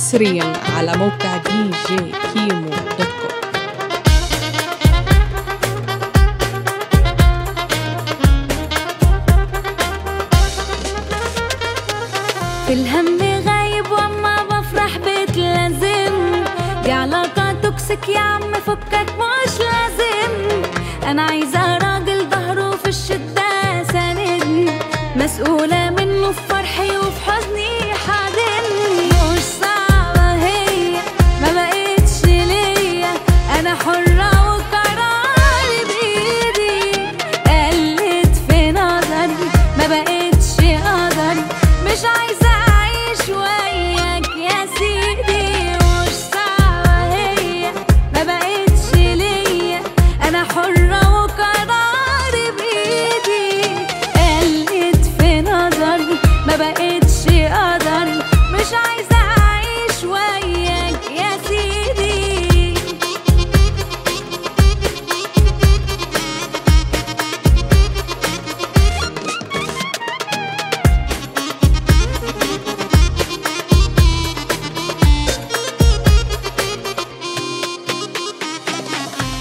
حصريا على موقع دي جي كيمو dot com في الهم غايب واما بفرح بتلازم دي علاقة toxic يا عم فكك مش لازم. أنا عايزة راجل ظهره في الشدة ساندني مسؤولة منه في فرحي وفي حزني.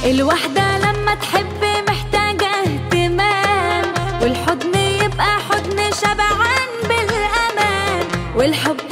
الوحدة لما تحب محتاجة اهتمام والحضن يبقى حضن شبعان بالأمان والحب